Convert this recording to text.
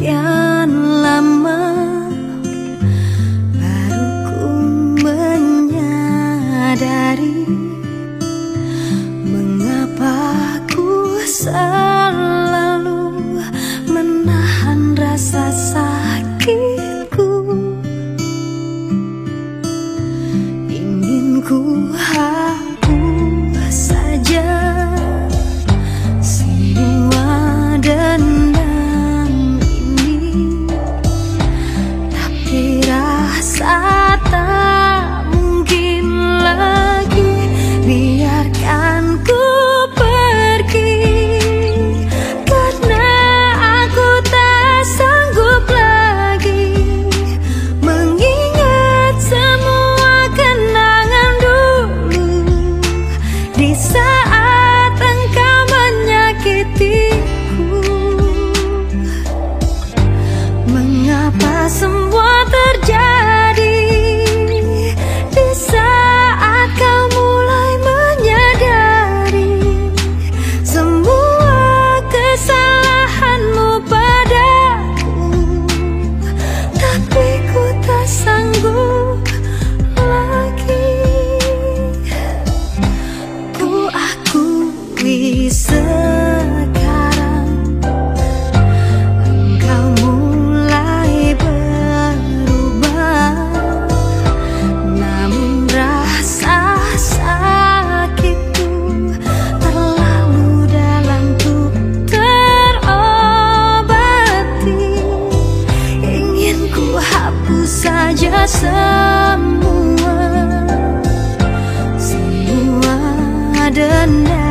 sekian lama baru ku menyadari mengapa ku selalu menahan rasa sakitku. Ingin ku harus someone semua. Semua dendam